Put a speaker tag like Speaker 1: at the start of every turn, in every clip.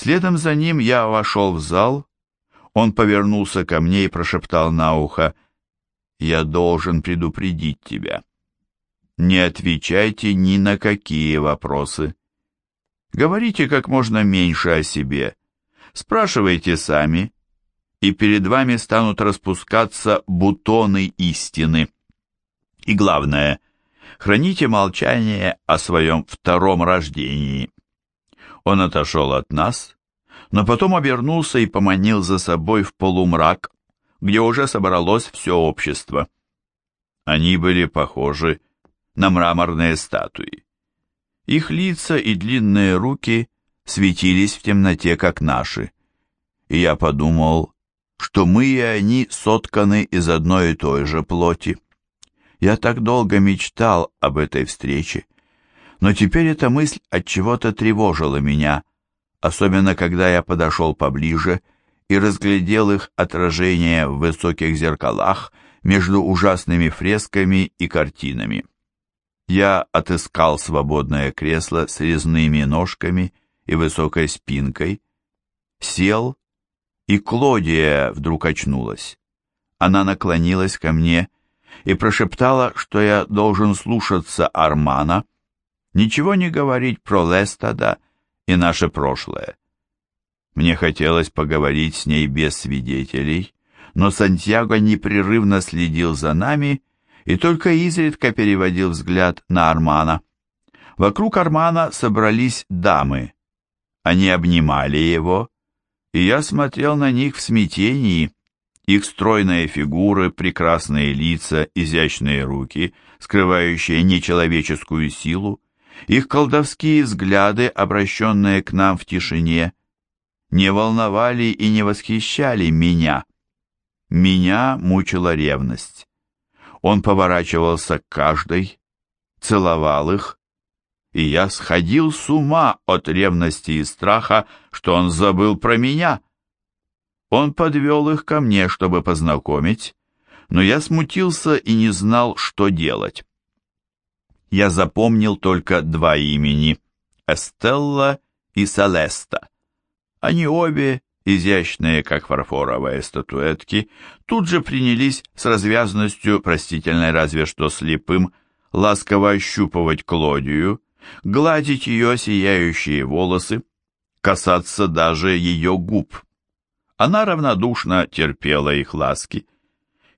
Speaker 1: Следом за ним я вошел в зал. Он повернулся ко мне и прошептал на ухо, «Я должен предупредить тебя. Не отвечайте ни на какие вопросы. Говорите как можно меньше о себе. Спрашивайте сами, и перед вами станут распускаться бутоны истины. И главное, храните молчание о своем втором рождении. Он отошел от нас, но потом обернулся и поманил за собой в полумрак, где уже собралось все общество. Они были похожи на мраморные статуи. Их лица и длинные руки светились в темноте, как наши. И я подумал, что мы и они сотканы из одной и той же плоти. Я так долго мечтал об этой встрече, но теперь эта мысль от чего-то тревожила меня, особенно когда я подошел поближе и разглядел их отражение в высоких зеркалах между ужасными фресками и картинами. Я отыскал свободное кресло с резными ножками и высокой спинкой, сел, и Клодия вдруг очнулась. Она наклонилась ко мне и прошептала, что я должен слушаться Армана, ничего не говорить про Лестада и наше прошлое. Мне хотелось поговорить с ней без свидетелей, но Сантьяго непрерывно следил за нами и только изредка переводил взгляд на Армана. Вокруг Армана собрались дамы. Они обнимали его, и я смотрел на них в смятении. Их стройные фигуры, прекрасные лица, изящные руки, скрывающие нечеловеческую силу, их колдовские взгляды, обращенные к нам в тишине, не волновали и не восхищали меня. Меня мучила ревность. Он поворачивался к каждой, целовал их, и я сходил с ума от ревности и страха, что он забыл про меня. Он подвел их ко мне, чтобы познакомить, но я смутился и не знал, что делать. Я запомнил только два имени — Эстелла и Селеста. Они обе, изящные, как фарфоровые статуэтки, тут же принялись с развязностью, простительной разве что слепым, ласково ощупывать Клодию, гладить ее сияющие волосы, касаться даже ее губ. Она равнодушно терпела их ласки,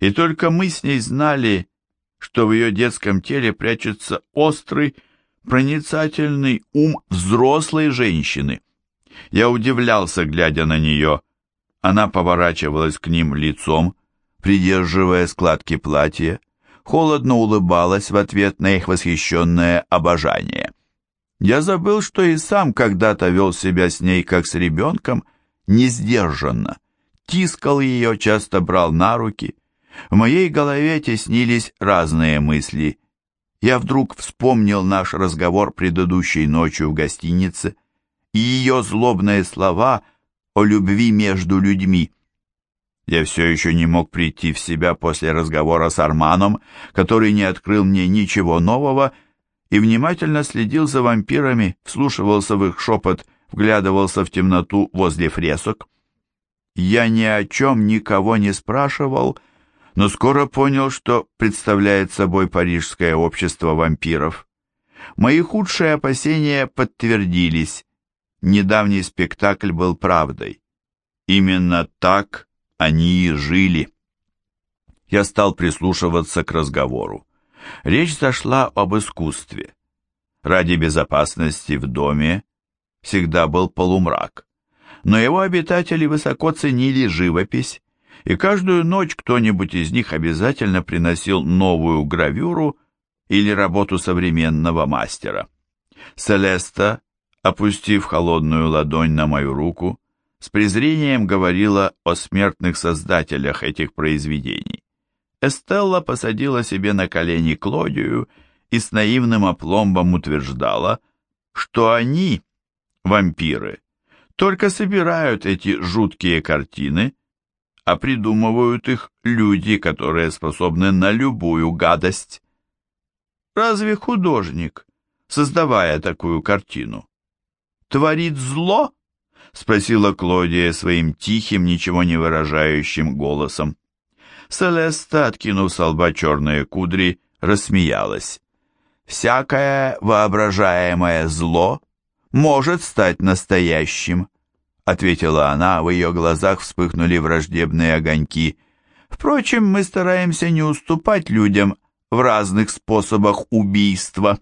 Speaker 1: и только мы с ней знали, что в ее детском теле прячется острый, проницательный ум взрослой женщины. Я удивлялся, глядя на нее. Она поворачивалась к ним лицом, придерживая складки платья, холодно улыбалась в ответ на их восхищенное обожание. Я забыл, что и сам когда-то вел себя с ней, как с ребенком, несдержанно. Тискал ее, часто брал на руки. В моей голове теснились разные мысли. Я вдруг вспомнил наш разговор предыдущей ночью в гостинице и ее злобные слова о любви между людьми. Я все еще не мог прийти в себя после разговора с Арманом, который не открыл мне ничего нового и внимательно следил за вампирами, вслушивался в их шепот, вглядывался в темноту возле фресок. Я ни о чем никого не спрашивал, но скоро понял, что представляет собой парижское общество вампиров. Мои худшие опасения подтвердились. Недавний спектакль был правдой. Именно так они и жили. Я стал прислушиваться к разговору. Речь зашла об искусстве. Ради безопасности в доме всегда был полумрак, но его обитатели высоко ценили живопись, и каждую ночь кто-нибудь из них обязательно приносил новую гравюру или работу современного мастера. Селеста, опустив холодную ладонь на мою руку, с презрением говорила о смертных создателях этих произведений. Эстелла посадила себе на колени Клодию и с наивным опломбом утверждала, что они, вампиры, только собирают эти жуткие картины, а придумывают их люди, которые способны на любую гадость. Разве художник, создавая такую картину, творит зло? — спросила Клодия своим тихим, ничего не выражающим голосом. Селеста, откинув с лба черные кудри, рассмеялась. «Всякое воображаемое зло может стать настоящим», — ответила она, в ее глазах вспыхнули враждебные огоньки. «Впрочем, мы стараемся не уступать людям в разных способах убийства».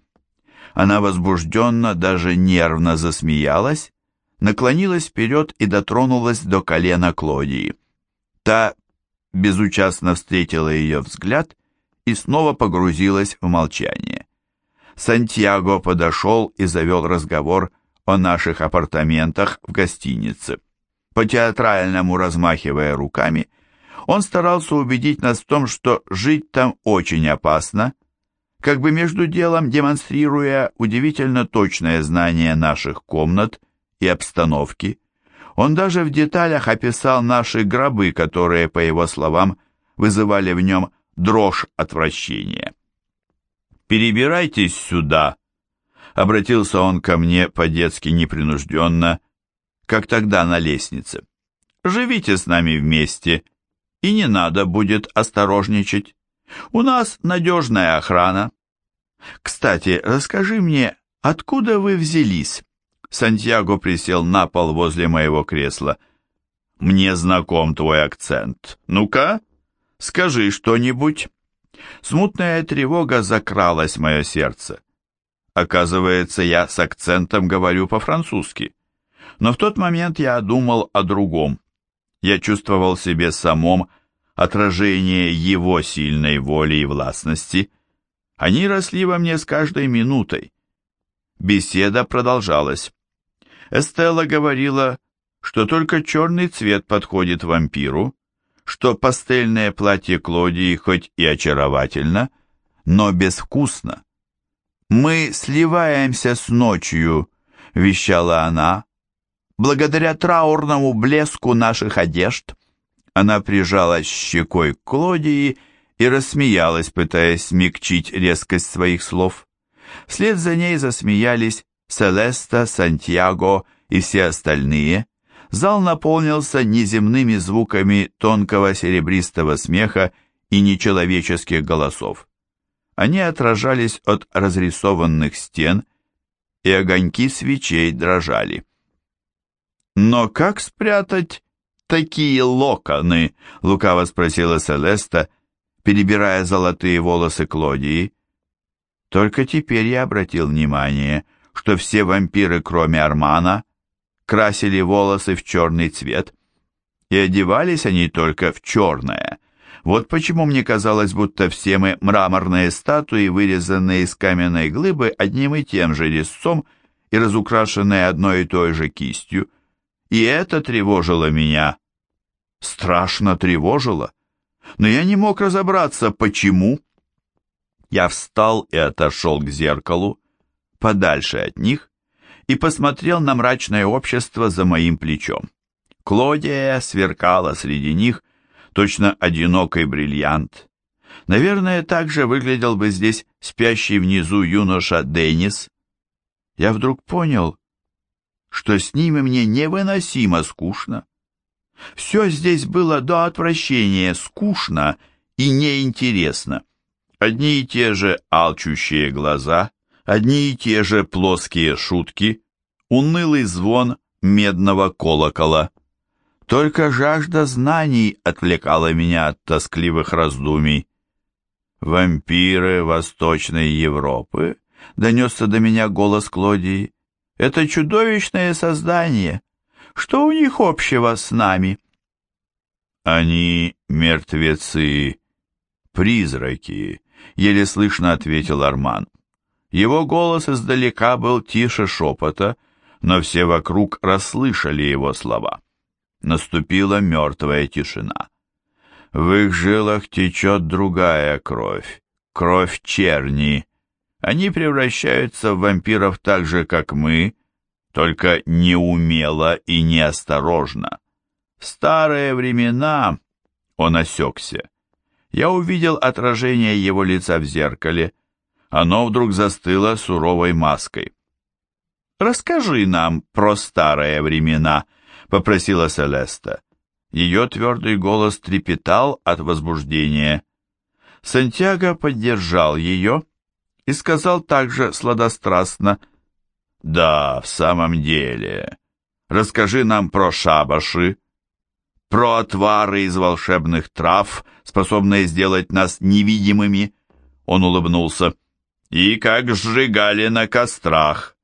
Speaker 1: Она возбужденно, даже нервно засмеялась, наклонилась вперед и дотронулась до колена Клодии. Та безучастно встретила ее взгляд и снова погрузилась в молчание. Сантьяго подошел и завел разговор о наших апартаментах в гостинице. По-театральному размахивая руками, он старался убедить нас в том, что жить там очень опасно, как бы между делом демонстрируя удивительно точное знание наших комнат и обстановки. Он даже в деталях описал наши гробы, которые, по его словам, вызывали в нем дрожь отвращения. «Перебирайтесь сюда», — обратился он ко мне по-детски непринужденно, как тогда на лестнице. «Живите с нами вместе, и не надо будет осторожничать. У нас надежная охрана. Кстати, расскажи мне, откуда вы взялись?» Сантьяго присел на пол возле моего кресла. «Мне знаком твой акцент. Ну-ка, скажи что-нибудь». Смутная тревога закралась в мое сердце. Оказывается, я с акцентом говорю по-французски. Но в тот момент я думал о другом. Я чувствовал себе самом отражение его сильной воли и властности. Они росли во мне с каждой минутой. Беседа продолжалась. Эстелла говорила, что только черный цвет подходит вампиру, что пастельное платье Клодии хоть и очаровательно, но безвкусно. «Мы сливаемся с ночью», — вещала она, — «благодаря траурному блеску наших одежд». Она прижалась щекой к Клодии и рассмеялась, пытаясь смягчить резкость своих слов. Вслед за ней засмеялись Селеста, Сантьяго и все остальные, зал наполнился неземными звуками тонкого серебристого смеха и нечеловеческих голосов. Они отражались от разрисованных стен, и огоньки свечей дрожали. «Но как спрятать такие локоны?» — лукаво спросила Селеста, перебирая золотые волосы Клодии. Только теперь я обратил внимание — что все вампиры, кроме Армана, красили волосы в черный цвет, и одевались они только в черное. Вот почему мне казалось, будто все мы мраморные статуи, вырезанные из каменной глыбы одним и тем же резцом и разукрашенные одной и той же кистью. И это тревожило меня. Страшно тревожило. Но я не мог разобраться, почему. Я встал и отошел к зеркалу, подальше от них и посмотрел на мрачное общество за моим плечом. Клодия сверкала среди них, точно одинокий бриллиант. Наверное, так же выглядел бы здесь спящий внизу юноша Деннис. Я вдруг понял, что с ними мне невыносимо скучно. Все здесь было до отвращения скучно и неинтересно. Одни и те же алчущие глаза, одни и те же плоские шутки, унылый звон медного колокола. Только жажда знаний отвлекала меня от тоскливых раздумий. «Вампиры Восточной Европы?» — донесся до меня голос Клодии. «Это чудовищное создание. Что у них общего с нами?» «Они мертвецы, призраки», — еле слышно ответил Арман. Его голос издалека был тише шепота, но все вокруг расслышали его слова. Наступила мертвая тишина. В их жилах течет другая кровь, кровь черни. Они превращаются в вампиров так же, как мы, только неумело и неосторожно. В старые времена он осекся. Я увидел отражение его лица в зеркале, оно вдруг застыло суровой маской. «Расскажи нам про старые времена», попросила Селеста. Ее твердый голос трепетал от возбуждения. Сантьяго поддержал ее и сказал также сладострастно, «Да, в самом деле, расскажи нам про шабаши, про отвары из волшебных трав, способные сделать нас невидимыми». Он улыбнулся. «И как сжигали на кострах».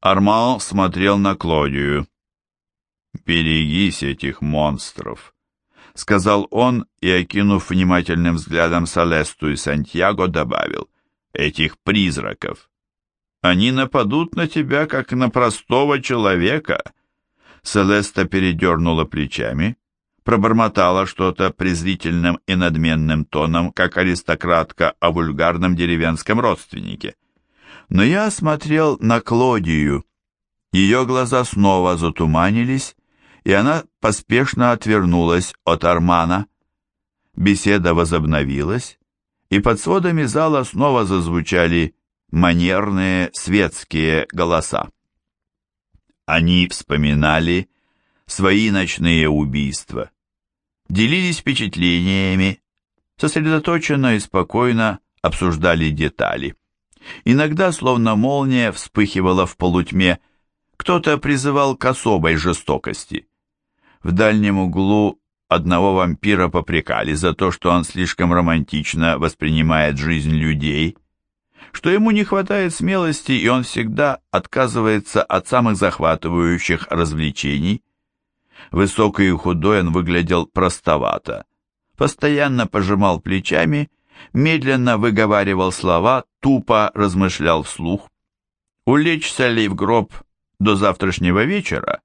Speaker 1: Арман смотрел на Клодию. «Берегись этих монстров», — сказал он и, окинув внимательным взглядом Солесту и Сантьяго, добавил, «этих призраков. Они нападут на тебя, как на простого человека». Селеста передернула плечами, пробормотала что-то презрительным и надменным тоном, как аристократка о вульгарном деревенском родственнике. Но я смотрел на Клодию. Ее глаза снова затуманились, и она поспешно отвернулась от Армана. Беседа возобновилась, и под сводами зала снова зазвучали манерные светские голоса. Они вспоминали свои ночные убийства, делились впечатлениями, сосредоточенно и спокойно обсуждали детали. Иногда, словно молния, вспыхивала в полутьме, кто-то призывал к особой жестокости. В дальнем углу одного вампира попрекали за то, что он слишком романтично воспринимает жизнь людей, что ему не хватает смелости, и он всегда отказывается от самых захватывающих развлечений. Высокий и худой он выглядел простовато, постоянно пожимал плечами, медленно выговаривал слова, тупо размышлял вслух. Улечься ли в гроб до завтрашнего вечера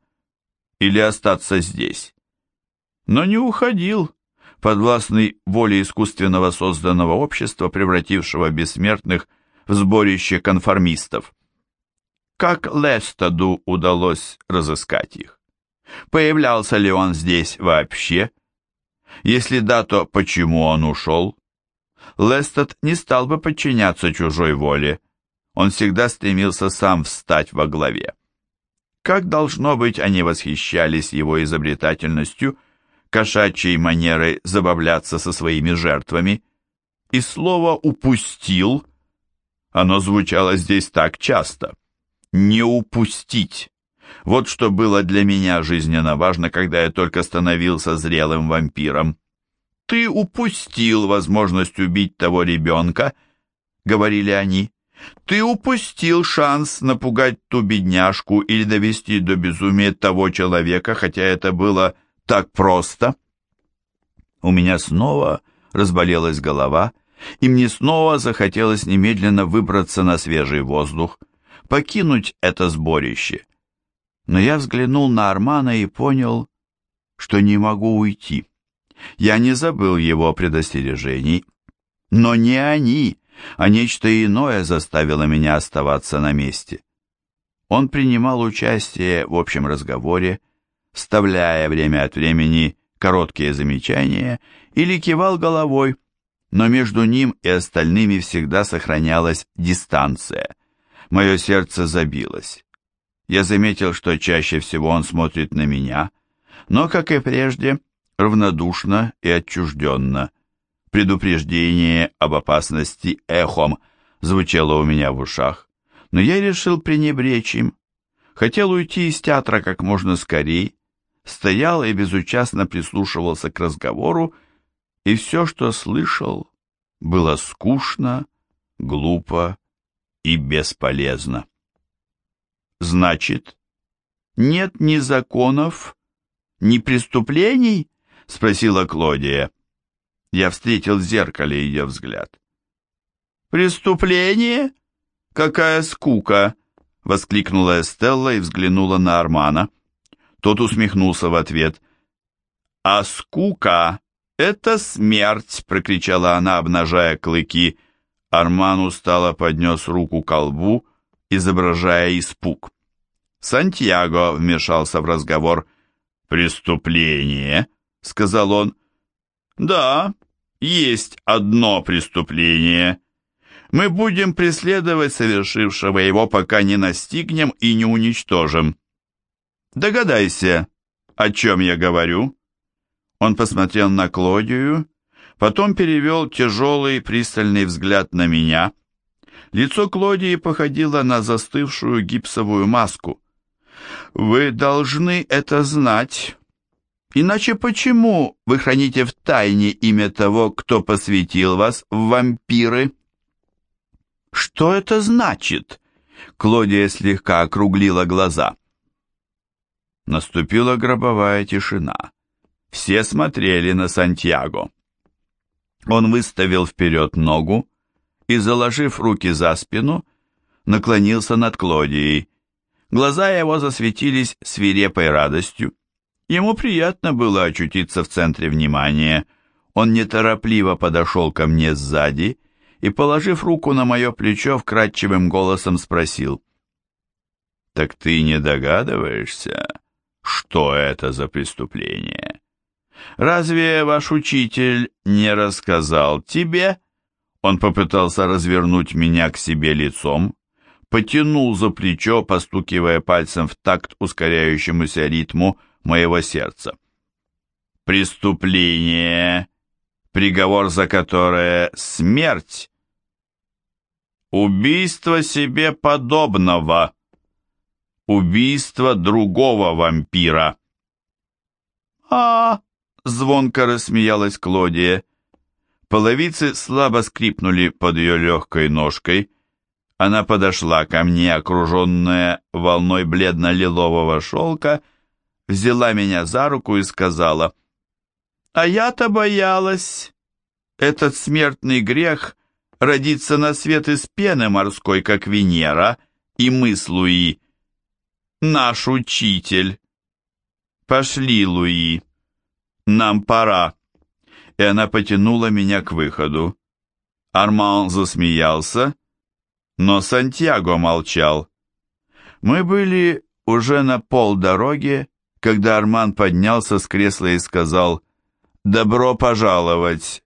Speaker 1: или остаться здесь. Но не уходил, подвластный воле искусственного созданного общества, превратившего бессмертных в сборище конформистов. Как Лестаду удалось разыскать их? Появлялся ли он здесь вообще? Если да, то почему он ушел? Лестад не стал бы подчиняться чужой воле. Он всегда стремился сам встать во главе. Как должно быть, они восхищались его изобретательностью, кошачьей манерой забавляться со своими жертвами. И слово «упустил» оно звучало здесь так часто. «Не упустить». Вот что было для меня жизненно важно, когда я только становился зрелым вампиром. «Ты упустил возможность убить того ребенка», — говорили они. Ты упустил шанс напугать ту бедняжку или довести до безумия того человека, хотя это было так просто. У меня снова разболелась голова, и мне снова захотелось немедленно выбраться на свежий воздух, покинуть это сборище. Но я взглянул на Армана и понял, что не могу уйти. Я не забыл его предостережений, но не они а нечто иное заставило меня оставаться на месте. Он принимал участие в общем разговоре, вставляя время от времени короткие замечания или кивал головой, но между ним и остальными всегда сохранялась дистанция. Мое сердце забилось. Я заметил, что чаще всего он смотрит на меня, но, как и прежде, равнодушно и отчужденно – Предупреждение об опасности эхом звучало у меня в ушах, но я решил пренебречь им. Хотел уйти из театра как можно скорее, стоял и безучастно прислушивался к разговору, и все, что слышал, было скучно, глупо и бесполезно. «Значит, нет ни законов, ни преступлений?» — спросила Клодия. Я встретил в зеркале ее взгляд. «Преступление? Какая скука!» — воскликнула Эстелла и взглянула на Армана. Тот усмехнулся в ответ. «А скука — это смерть!» — прокричала она, обнажая клыки. Арман устало поднес руку к колбу, изображая испуг. Сантьяго вмешался в разговор. «Преступление?» — сказал он. «Да, есть одно преступление. Мы будем преследовать совершившего его, пока не настигнем и не уничтожим. Догадайся, «О чем я говорю?» Он посмотрел на Клодию, потом перевел тяжелый пристальный взгляд на меня. Лицо Клодии походило на застывшую гипсовую маску. «Вы должны это знать. Иначе почему вы храните в тайне имя того, кто посвятил вас в вампиры?» «Что это значит?» Клодия слегка округлила глаза. Наступила гробовая тишина. Все смотрели на Сантьяго. Он выставил вперед ногу и, заложив руки за спину, наклонился над Клодией. Глаза его засветились свирепой радостью. Ему приятно было очутиться в центре внимания. Он неторопливо подошел ко мне сзади и, положив руку на мое плечо, вкрадчивым голосом спросил. «Так ты не догадываешься, что это за преступление?» Разве ваш учитель не рассказал тебе?» Он попытался развернуть меня к себе лицом, потянул за плечо, постукивая пальцем в такт ускоряющемуся ритму моего сердца. «Преступление, приговор за которое смерть, убийство себе подобного, убийство другого вампира». «А, Звонко рассмеялась Клодия. Половицы слабо скрипнули под ее легкой ножкой. Она подошла ко мне, окруженная волной бледно-лилового шелка, взяла меня за руку и сказала, «А я-то боялась. Этот смертный грех родиться на свет из пены морской, как Венера, и мы с Луи. Наш учитель. Пошли, Луи». «Нам пора!» И она потянула меня к выходу. Арман засмеялся, но Сантьяго молчал. Мы были уже на полдороге, когда Арман поднялся с кресла и сказал «Добро пожаловать!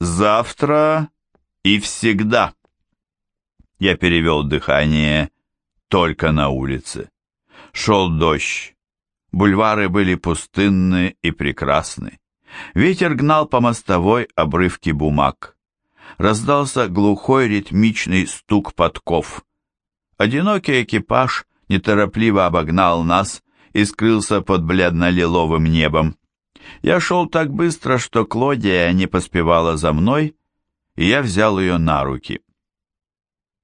Speaker 1: Завтра и всегда!» Я перевел дыхание только на улице. Шел дождь. Бульвары были пустынны и прекрасны. Ветер гнал по мостовой обрывки бумаг. Раздался глухой ритмичный стук подков. Одинокий экипаж неторопливо обогнал нас и скрылся под бледно-лиловым небом. Я шел так быстро, что Клодия не поспевала за мной, и я взял ее на руки.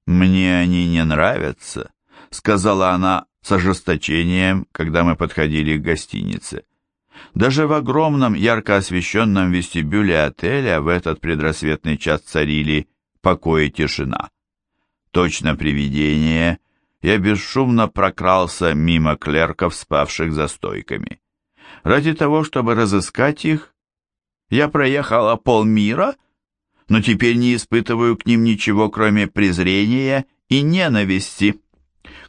Speaker 1: «Мне они не нравятся», — сказала она с ожесточением, когда мы подходили к гостинице. Даже в огромном ярко освещенном вестибюле отеля в этот предрассветный час царили покой и тишина. Точно привидение, я бесшумно прокрался мимо клерков, спавших за стойками. Ради того, чтобы разыскать их, я проехала полмира, но теперь не испытываю к ним ничего, кроме презрения и ненависти.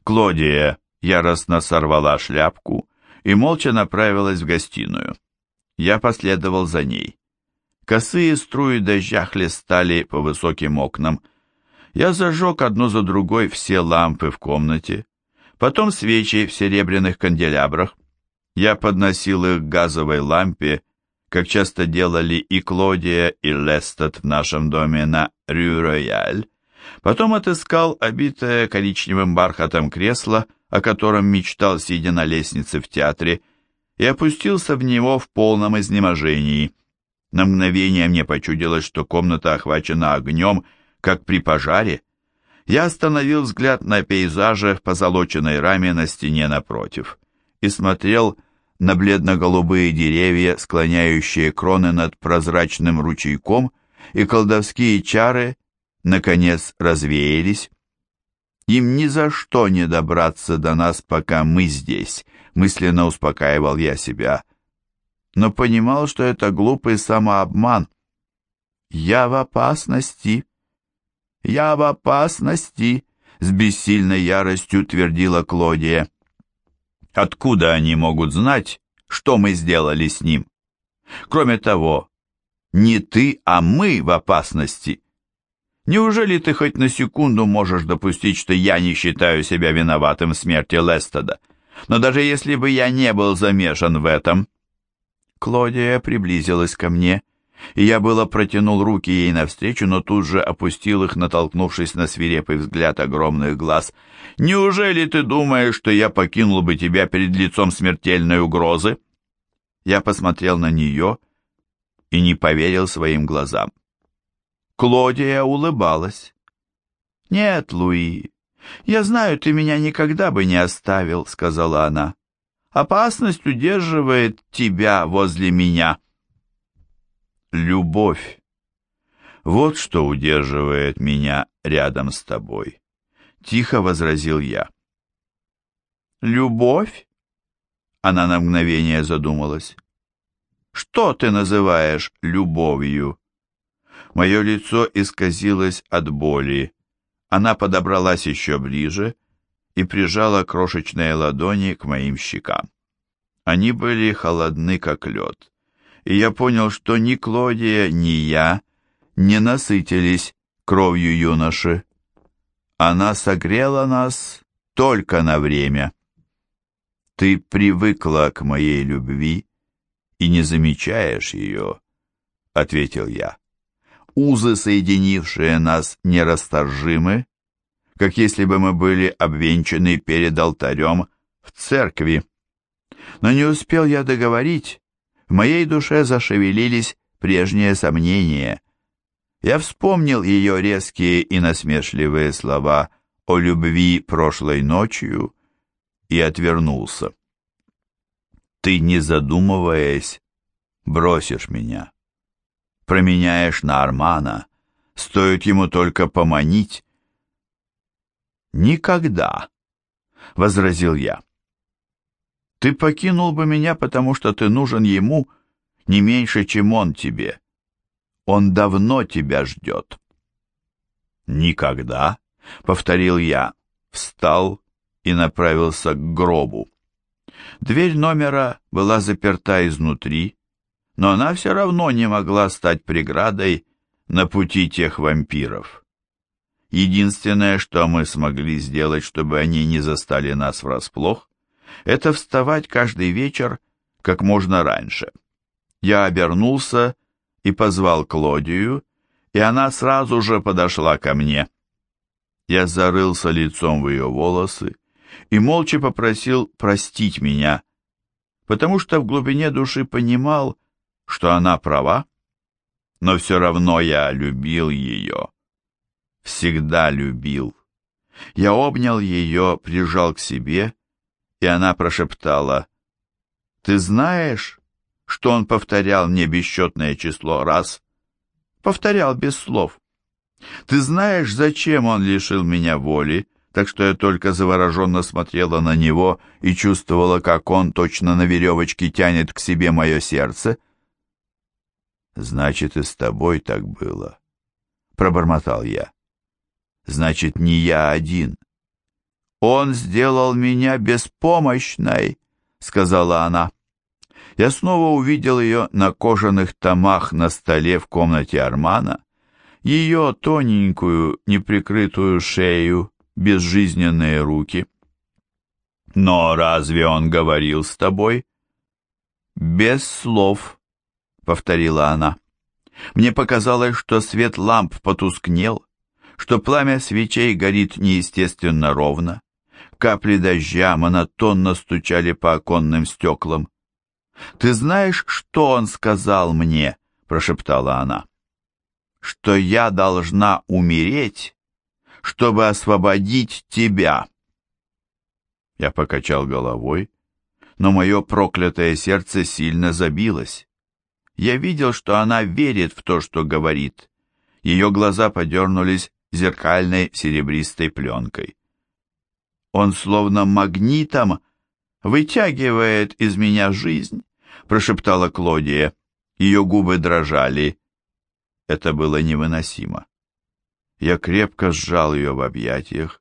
Speaker 1: Клодия, яростно сорвала шляпку и молча направилась в гостиную. Я последовал за ней. Косые струи дождя хлестали по высоким окнам. Я зажег одну за другой все лампы в комнате, потом свечи в серебряных канделябрах. Я подносил их к газовой лампе, как часто делали и Клодия, и Лестед в нашем доме на Рю-Рояль. Потом отыскал обитое коричневым бархатом кресло, о котором мечтал, сидя на лестнице в театре, и опустился в него в полном изнеможении. На мгновение мне почудилось, что комната охвачена огнем, как при пожаре. Я остановил взгляд на пейзаже в позолоченной раме на стене напротив и смотрел на бледно-голубые деревья, склоняющие кроны над прозрачным ручейком, и колдовские чары, наконец, развеялись. Им ни за что не добраться до нас, пока мы здесь, мысленно успокаивал я себя. Но понимал, что это глупый самообман. Я в опасности. Я в опасности, с бессильной яростью твердила Клодия. Откуда они могут знать, что мы сделали с ним? Кроме того, не ты, а мы в опасности. Неужели ты хоть на секунду можешь допустить, что я не считаю себя виноватым в смерти Лестеда? Но даже если бы я не был замешан в этом... Клодия приблизилась ко мне, и я было протянул руки ей навстречу, но тут же опустил их, натолкнувшись на свирепый взгляд огромных глаз. «Неужели ты думаешь, что я покинул бы тебя перед лицом смертельной угрозы?» Я посмотрел на нее и не поверил своим глазам. Клодия улыбалась. «Нет, Луи, я знаю, ты меня никогда бы не оставил», — сказала она. «Опасность удерживает тебя возле меня». «Любовь. Вот что удерживает меня рядом с тобой», — тихо возразил я. «Любовь?» Она на мгновение задумалась. «Что ты называешь любовью?» Мое лицо исказилось от боли. Она подобралась еще ближе и прижала крошечные ладони к моим щекам. Они были холодны, как лед, и я понял, что ни Клодия, ни я не насытились кровью юноши. Она согрела нас только на время. Ты привыкла к моей любви и не замечаешь ее, — ответил я узы, соединившие нас, нерасторжимы, как если бы мы были обвенчаны перед алтарем в церкви. Но не успел я договорить, в моей душе зашевелились прежние сомнения. Я вспомнил ее резкие и насмешливые слова о любви прошлой ночью и отвернулся. «Ты, не задумываясь, бросишь меня» променяешь на Армана, стоит ему только поманить. «Никогда», — возразил я. «Ты покинул бы меня, потому что ты нужен ему не меньше, чем он тебе. Он давно тебя ждет». «Никогда», — повторил я, встал и направился к гробу. Дверь номера была заперта изнутри, но она все равно не могла стать преградой на пути тех вампиров. Единственное, что мы смогли сделать, чтобы они не застали нас врасплох, это вставать каждый вечер как можно раньше. Я обернулся и позвал Клодию, и она сразу же подошла ко мне. Я зарылся лицом в ее волосы и молча попросил простить меня, потому что в глубине души понимал, что она права, но все равно я любил ее. Всегда любил. Я обнял ее, прижал к себе, и она прошептала, «Ты знаешь, что он повторял мне бесчетное число раз?» Повторял без слов. «Ты знаешь, зачем он лишил меня воли?» так что я только завороженно смотрела на него и чувствовала, как он точно на веревочке тянет к себе мое сердце. Значит, и с тобой так было, пробормотал я. Значит, не я один. Он сделал меня беспомощной, сказала она. Я снова увидел ее на кожаных томах на столе в комнате Армана, ее тоненькую, неприкрытую шею, безжизненные руки. Но разве он говорил с тобой? Без слов, повторила она. Мне показалось, что свет ламп потускнел, что пламя свечей горит неестественно ровно. Капли дождя монотонно стучали по оконным стеклам. «Ты знаешь, что он сказал мне?» — прошептала она. «Что я должна умереть, чтобы освободить тебя». Я покачал головой, но мое проклятое сердце сильно забилось. Я видел, что она верит в то, что говорит. Ее глаза подернулись зеркальной серебристой пленкой. Он словно магнитом вытягивает из меня жизнь, прошептала Клодия. Ее губы дрожали. Это было невыносимо. Я крепко сжал ее в объятиях,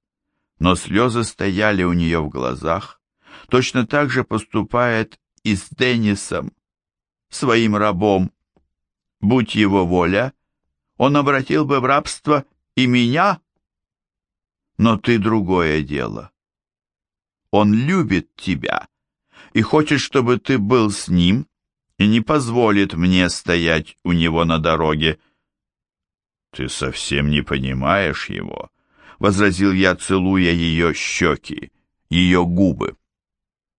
Speaker 1: но слезы стояли у нее в глазах. Точно так же поступает и с Деннисом, своим рабом. Будь его воля, он обратил бы в рабство и меня. Но ты другое дело. Он любит тебя и хочет, чтобы ты был с ним, и не позволит мне стоять у него на дороге. Ты совсем не понимаешь его, — возразил я, целуя ее щеки, ее губы.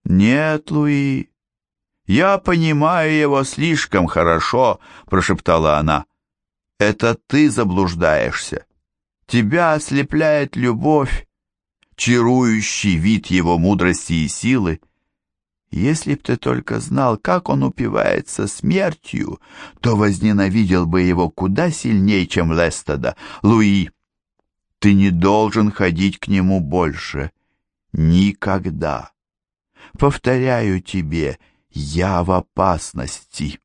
Speaker 1: Нет, Луи, я понимаю его слишком хорошо, — прошептала она. Это ты заблуждаешься. Тебя ослепляет любовь, чарующий вид его мудрости и силы. Если б ты только знал, как он упивается смертью, то возненавидел бы его куда сильнее, чем Лестеда. Луи, ты не должен ходить к нему больше. Никогда. Повторяю тебе, я в опасности.